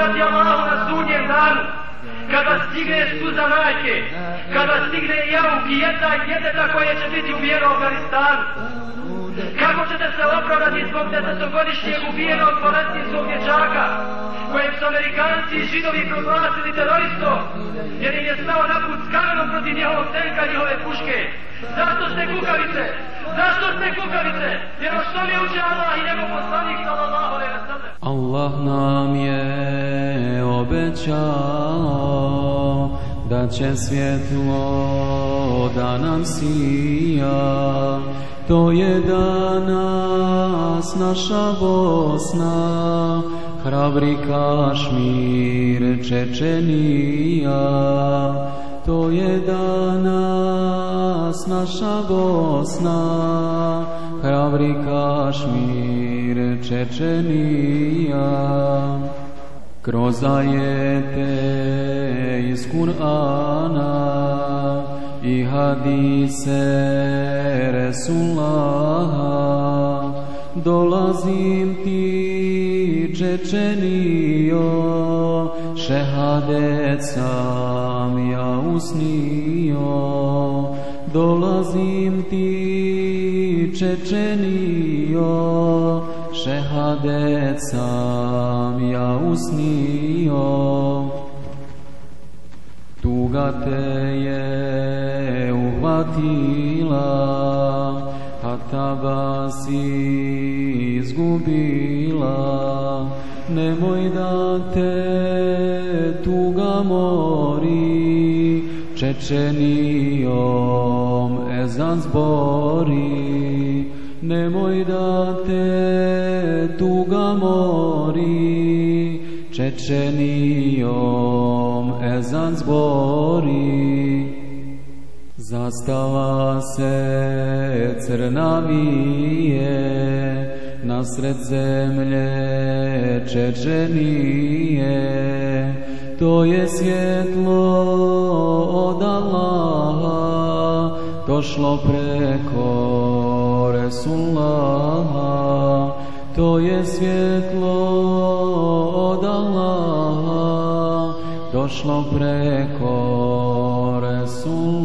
opravdati Allahu na sudnjem danu. Kada stigne suza majke, kada stigne jauk i jedna djeteta koje će biti ubijeno u Afganistanu. Kako ćete se opravdati zbog desetogodišnjeg ubijenog palestinskog dječaka, kojeg su Amerikanci i Židovi proglasili teroristom, jer im je stao na put s protiv njihovog tenka njihove puške. Zašto ste kukavice? Zašto ste kukavice? Jer što mi uče Allah i njegov poslanik sallallahu alaihi wa sallam? Allah je obećao da će svjetlo da nam sija. To je danas naša Bosna hrabri Kašmir Čečenija. To je danas naša Bosna hrabri Kašmir Čečenija kroz ajete iz Kur'ana i hadise Resulaha dolazim ti Čečenijo šehadet sam ja usnio. Dolazim ti Čečenijo šehadet sam ja usnio. Tuga te je uhvatila a taba si izgubila. Nemoj da te tuga mori Čečenijom ezan zbori nemoj da te tuga mori Čečenijom ezan zbori. Zastava se crna vije Nasred zemlje Čečenije. To je svjetlo od Allaha Došlo preko Resulaha To je svjetlo od Allaha Došlo preko Resulaha